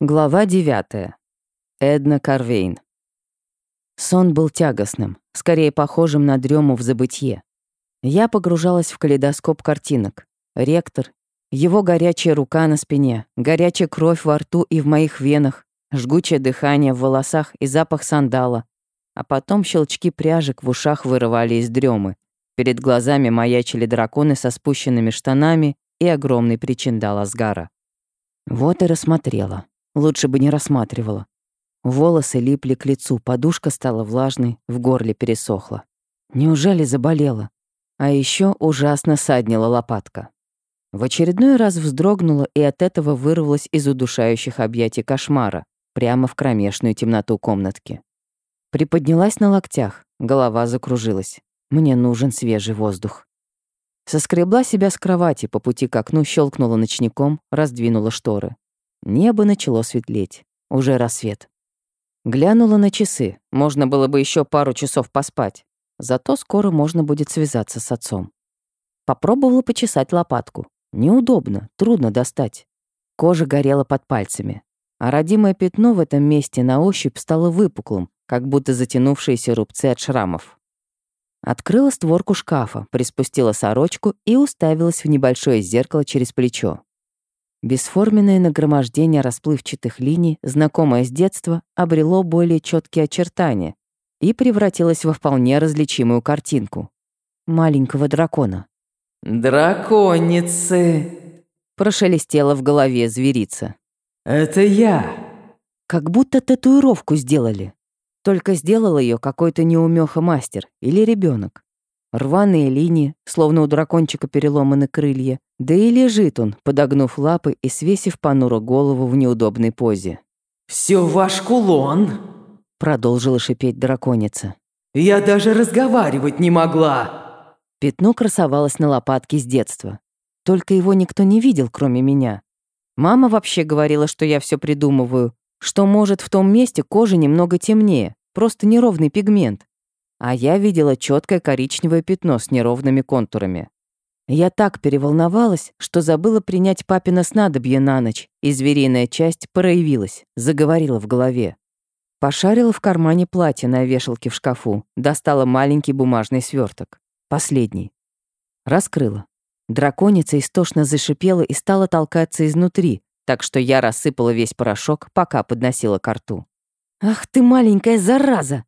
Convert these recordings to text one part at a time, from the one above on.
Глава 9. Эдна Карвейн. Сон был тягостным, скорее похожим на дрему в забытье. Я погружалась в калейдоскоп картинок. Ректор, его горячая рука на спине, горячая кровь во рту и в моих венах, жгучее дыхание в волосах и запах сандала. А потом щелчки пряжек в ушах вырывали из дремы. Перед глазами маячили драконы со спущенными штанами и огромный причиндал Асгара. Вот и рассмотрела. Лучше бы не рассматривала. Волосы липли к лицу, подушка стала влажной, в горле пересохла. Неужели заболела? А еще ужасно саднила лопатка. В очередной раз вздрогнула и от этого вырвалась из удушающих объятий кошмара, прямо в кромешную темноту комнатки. Приподнялась на локтях, голова закружилась. Мне нужен свежий воздух. Соскребла себя с кровати, по пути к окну щелкнула ночником, раздвинула шторы. Небо начало светлеть. Уже рассвет. Глянула на часы. Можно было бы еще пару часов поспать. Зато скоро можно будет связаться с отцом. Попробовала почесать лопатку. Неудобно, трудно достать. Кожа горела под пальцами. А родимое пятно в этом месте на ощупь стало выпуклым, как будто затянувшиеся рубцы от шрамов. Открыла створку шкафа, приспустила сорочку и уставилась в небольшое зеркало через плечо. Бесформенное нагромождение расплывчатых линий, знакомое с детства, обрело более четкие очертания и превратилось во вполне различимую картинку. Маленького дракона. «Драконицы!» Прошелестела в голове зверица. «Это я!» Как будто татуировку сделали. Только сделал ее какой-то неумеха мастер или ребенок. Рваные линии, словно у дракончика переломаны крылья. Да и лежит он, подогнув лапы и свесив понуро голову в неудобной позе. «Все ваш кулон!» Продолжила шипеть драконица. «Я даже разговаривать не могла!» Пятно красовалось на лопатке с детства. Только его никто не видел, кроме меня. Мама вообще говорила, что я все придумываю, что, может, в том месте кожа немного темнее, просто неровный пигмент а я видела четкое коричневое пятно с неровными контурами. Я так переволновалась, что забыла принять папина снадобье на ночь, и звериная часть проявилась, заговорила в голове. Пошарила в кармане платья на вешалке в шкафу, достала маленький бумажный сверток, последний. Раскрыла. Драконица истошно зашипела и стала толкаться изнутри, так что я рассыпала весь порошок, пока подносила ко рту. «Ах ты маленькая зараза!»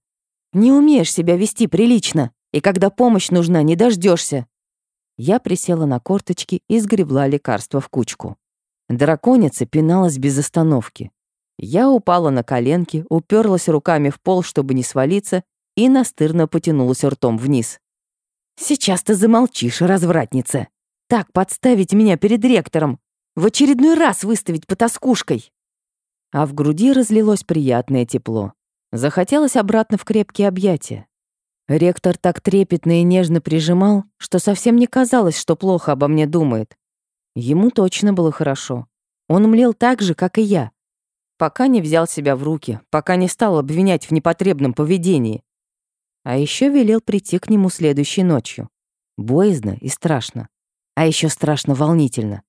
Не умеешь себя вести прилично, и когда помощь нужна, не дождешься. Я присела на корточки и сгребла лекарство в кучку. Драконица пиналась без остановки. Я упала на коленки, уперлась руками в пол, чтобы не свалиться, и настырно потянулась ртом вниз. «Сейчас ты замолчишь, развратница! Так подставить меня перед ректором! В очередной раз выставить потаскушкой!» А в груди разлилось приятное тепло. Захотелось обратно в крепкие объятия. Ректор так трепетно и нежно прижимал, что совсем не казалось, что плохо обо мне думает. Ему точно было хорошо. Он млел так же, как и я. Пока не взял себя в руки, пока не стал обвинять в непотребном поведении. А еще велел прийти к нему следующей ночью. Боязно и страшно. А еще страшно волнительно.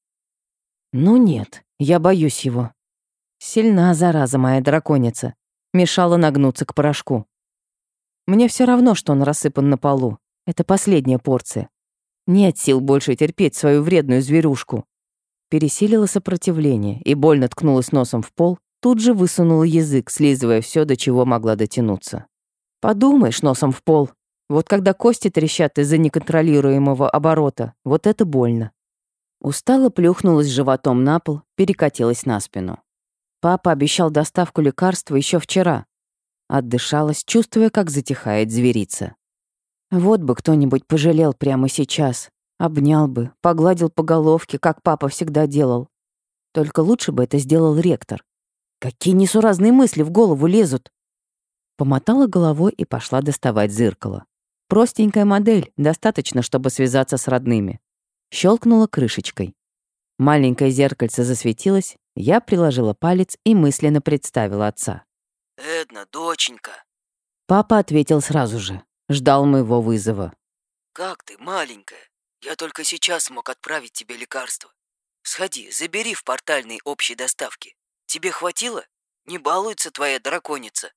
Ну нет, я боюсь его. Сильна зараза моя драконица мешала нагнуться к порошку. Мне все равно, что он рассыпан на полу. Это последняя порция. Нет сил больше терпеть свою вредную зверюшку. Пересилила сопротивление и больно ткнулась носом в пол, тут же высунула язык, слизывая все, до чего могла дотянуться. Подумаешь, носом в пол. Вот когда кости трещат из-за неконтролируемого оборота, вот это больно. Устало плюхнулась животом на пол, перекатилась на спину. Папа обещал доставку лекарства еще вчера. Отдышалась, чувствуя, как затихает зверица. Вот бы кто-нибудь пожалел прямо сейчас. Обнял бы, погладил по головке, как папа всегда делал. Только лучше бы это сделал ректор. Какие несуразные мысли в голову лезут. Помотала головой и пошла доставать зеркало. Простенькая модель, достаточно, чтобы связаться с родными. Щелкнула крышечкой. Маленькое зеркальце засветилось, я приложила палец и мысленно представила отца. «Эдна, доченька». Папа ответил сразу же. Ждал моего вызова. «Как ты, маленькая? Я только сейчас смог отправить тебе лекарство. Сходи, забери в портальной общей доставке. Тебе хватило? Не балуется твоя драконица?»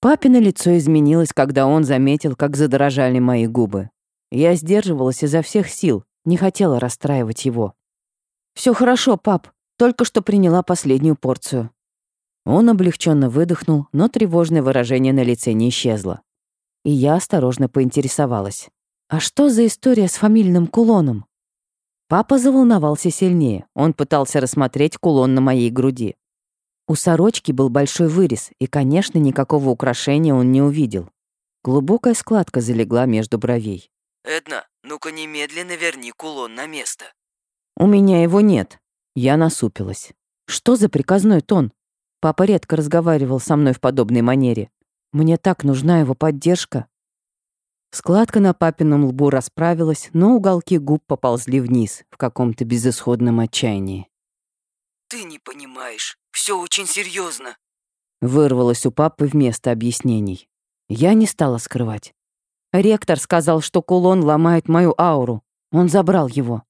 Папино лицо изменилось, когда он заметил, как задрожали мои губы. Я сдерживалась изо всех сил, не хотела расстраивать его. Все хорошо, пап, только что приняла последнюю порцию». Он облегченно выдохнул, но тревожное выражение на лице не исчезло. И я осторожно поинтересовалась. «А что за история с фамильным кулоном?» Папа заволновался сильнее. Он пытался рассмотреть кулон на моей груди. У сорочки был большой вырез, и, конечно, никакого украшения он не увидел. Глубокая складка залегла между бровей. «Эдна, ну-ка немедленно верни кулон на место». «У меня его нет». Я насупилась. «Что за приказной тон? Папа редко разговаривал со мной в подобной манере. Мне так нужна его поддержка». Складка на папином лбу расправилась, но уголки губ поползли вниз в каком-то безысходном отчаянии. «Ты не понимаешь. Все очень серьезно. Вырвалось у папы вместо объяснений. Я не стала скрывать. Ректор сказал, что кулон ломает мою ауру. Он забрал его.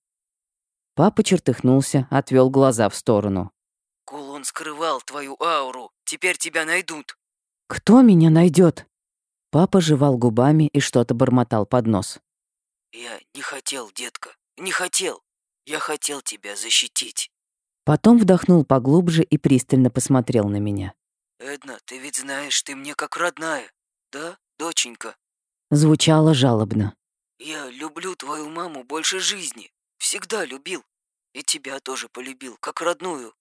Папа чертыхнулся, отвел глаза в сторону. Кулон скрывал твою ауру. Теперь тебя найдут. Кто меня найдет? Папа жевал губами и что-то бормотал под нос. Я не хотел, детка. Не хотел. Я хотел тебя защитить. Потом вдохнул поглубже и пристально посмотрел на меня. «Эдна, ты ведь знаешь, ты мне как родная, да, доченька?» Звучало жалобно. «Я люблю твою маму больше жизни. Всегда любил. И тебя тоже полюбил, как родную».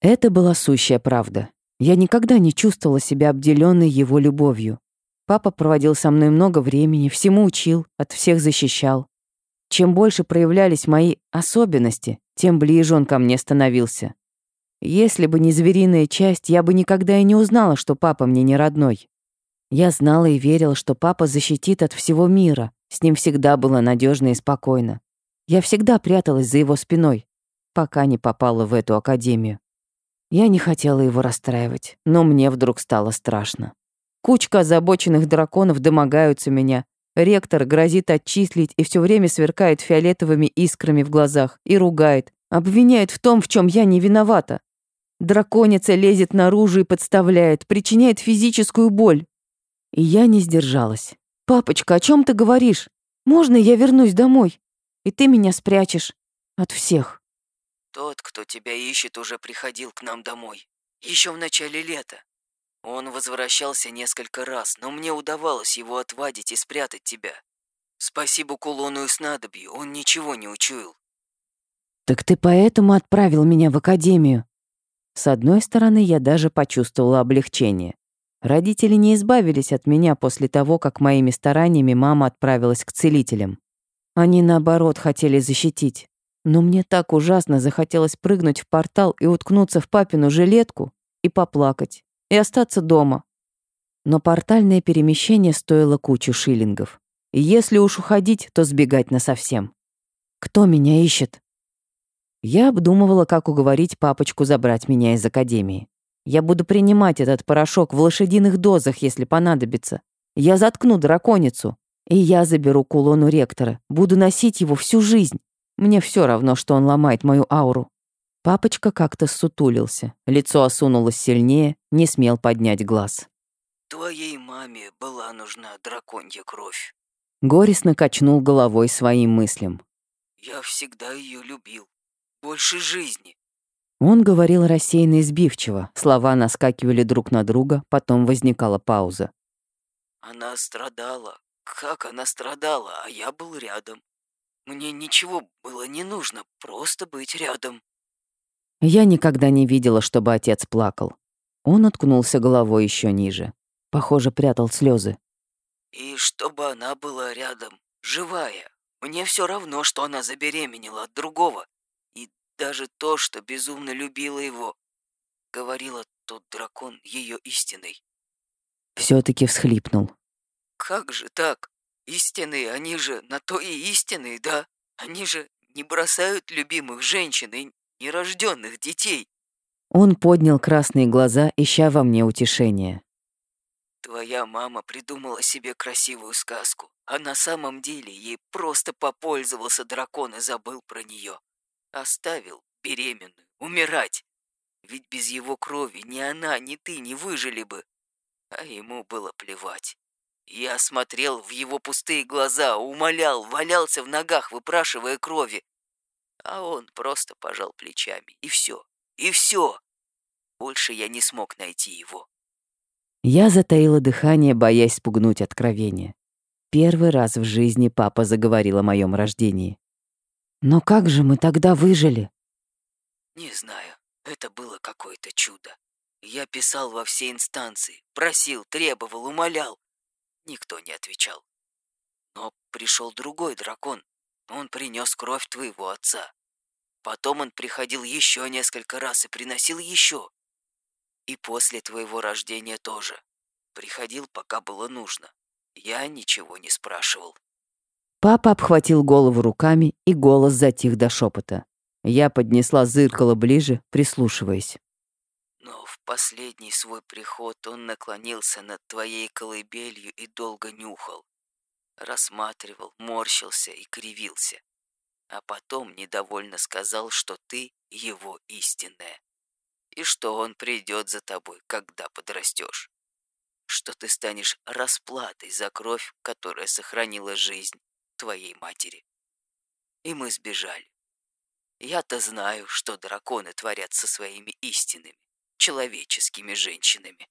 Это была сущая правда. Я никогда не чувствовала себя обделенной его любовью. Папа проводил со мной много времени, всему учил, от всех защищал. Чем больше проявлялись мои особенности, тем ближе он ко мне становился. Если бы не звериная часть, я бы никогда и не узнала, что папа мне не родной. Я знала и верила, что папа защитит от всего мира. С ним всегда было надежно и спокойно. Я всегда пряталась за его спиной, пока не попала в эту академию. Я не хотела его расстраивать, но мне вдруг стало страшно. Кучка озабоченных драконов домогаются меня, Ректор грозит отчислить и все время сверкает фиолетовыми искрами в глазах и ругает, обвиняет в том, в чем я не виновата. Драконица лезет наружу и подставляет, причиняет физическую боль. И я не сдержалась. «Папочка, о чем ты говоришь? Можно я вернусь домой? И ты меня спрячешь от всех?» «Тот, кто тебя ищет, уже приходил к нам домой. Еще в начале лета. Он возвращался несколько раз, но мне удавалось его отвадить и спрятать тебя. Спасибо кулону и снадобью, он ничего не учуял. «Так ты поэтому отправил меня в академию?» С одной стороны, я даже почувствовала облегчение. Родители не избавились от меня после того, как моими стараниями мама отправилась к целителям. Они, наоборот, хотели защитить. Но мне так ужасно захотелось прыгнуть в портал и уткнуться в папину жилетку и поплакать и остаться дома. Но портальное перемещение стоило кучу шиллингов. И если уж уходить, то сбегать насовсем. Кто меня ищет? Я обдумывала, как уговорить папочку забрать меня из академии. Я буду принимать этот порошок в лошадиных дозах, если понадобится. Я заткну драконицу, и я заберу кулон у ректора. Буду носить его всю жизнь. Мне все равно, что он ломает мою ауру. Папочка как-то сутулился, лицо осунулось сильнее, не смел поднять глаз. «Твоей маме была нужна драконья кровь». Горестно качнул головой своим мыслям. «Я всегда ее любил. Больше жизни». Он говорил рассеянно и сбивчиво, слова наскакивали друг на друга, потом возникала пауза. «Она страдала. Как она страдала, а я был рядом. Мне ничего было не нужно, просто быть рядом». Я никогда не видела, чтобы отец плакал. Он уткнулся головой еще ниже. Похоже, прятал слезы. И чтобы она была рядом, живая. Мне все равно, что она забеременела от другого. И даже то, что безумно любила его. Говорила тот дракон ее истиной. Все-таки всхлипнул. Как же так? Истинные, они же на то и истинные, да? Они же не бросают любимых женщин и нерожденных детей. Он поднял красные глаза, ища во мне утешения. Твоя мама придумала себе красивую сказку, а на самом деле ей просто попользовался дракон и забыл про нее. Оставил беременную, умирать. ведь без его крови ни она, ни ты не выжили бы. А ему было плевать. Я смотрел в его пустые глаза, умолял, валялся в ногах, выпрашивая крови. А он просто пожал плечами. И все. И все. Больше я не смог найти его. Я затаила дыхание, боясь спугнуть откровение. Первый раз в жизни папа заговорил о моем рождении. «Но как же мы тогда выжили?» Не знаю. Это было какое-то чудо. Я писал во все инстанции, просил, требовал, умолял. Никто не отвечал. Но пришел другой дракон. Он принес кровь твоего отца. Потом он приходил еще несколько раз и приносил еще. И после твоего рождения тоже. Приходил, пока было нужно. Я ничего не спрашивал. Папа обхватил голову руками, и голос затих до шепота. Я поднесла зеркало ближе, прислушиваясь. Но в последний свой приход он наклонился над твоей колыбелью и долго нюхал. Рассматривал, морщился и кривился. А потом недовольно сказал, что ты его истинная. И что он придет за тобой, когда подрастешь. Что ты станешь расплатой за кровь, которая сохранила жизнь твоей матери. И мы сбежали. Я-то знаю, что драконы творят со своими истинными, человеческими женщинами.